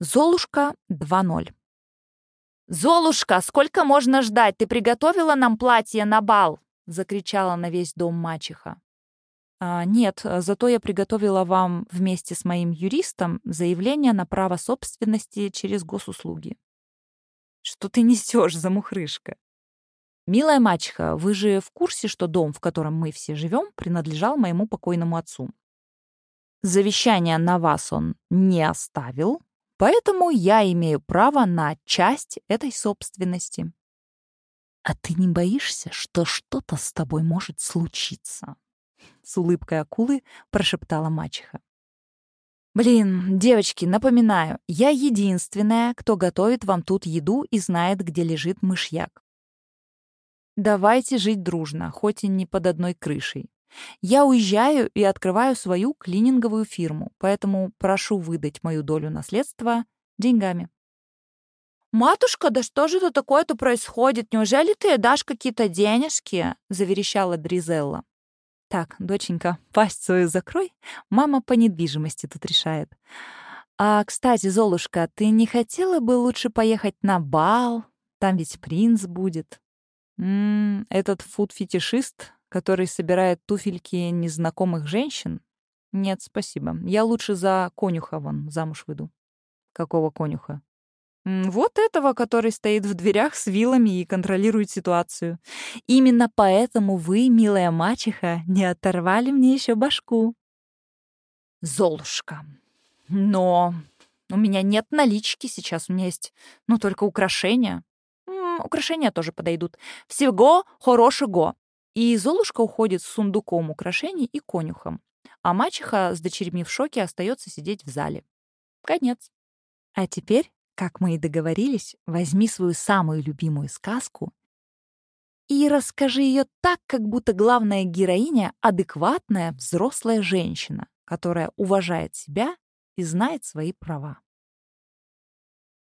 Золушка 2.0. «Золушка, сколько можно ждать? Ты приготовила нам платье на бал?» — закричала на весь дом мачеха. А, «Нет, зато я приготовила вам вместе с моим юристом заявление на право собственности через госуслуги». «Что ты несешь, замухрышка?» «Милая мачеха, вы же в курсе, что дом, в котором мы все живем, принадлежал моему покойному отцу? Завещание на вас он не оставил, Поэтому я имею право на часть этой собственности. А ты не боишься, что что-то с тобой может случиться? С улыбкой акулы прошептала мачеха. Блин, девочки, напоминаю, я единственная, кто готовит вам тут еду и знает, где лежит мышьяк. Давайте жить дружно, хоть и не под одной крышей. Я уезжаю и открываю свою клининговую фирму, поэтому прошу выдать мою долю наследства деньгами. «Матушка, да что же это такое-то происходит? Неужели ты дашь какие-то денежки?» — заверещала Дризелла. «Так, доченька, пасть свою закрой. Мама по недвижимости тут решает. А, кстати, Золушка, ты не хотела бы лучше поехать на бал? Там ведь принц будет». «М -м, этот фуд-фетишист который собирает туфельки незнакомых женщин? Нет, спасибо. Я лучше за конюха вон замуж выйду. Какого конюха? Вот этого, который стоит в дверях с вилами и контролирует ситуацию. Именно поэтому вы, милая мачеха, не оторвали мне еще башку. Золушка. Но у меня нет налички сейчас, у меня есть, ну, только украшения. М -м, украшения тоже подойдут. Всего хорошего. И Золушка уходит с сундуком украшений и конюхом, а мачеха с дочерьми в шоке остается сидеть в зале. Конец. А теперь, как мы и договорились, возьми свою самую любимую сказку и расскажи ее так, как будто главная героиня — адекватная взрослая женщина, которая уважает себя и знает свои права.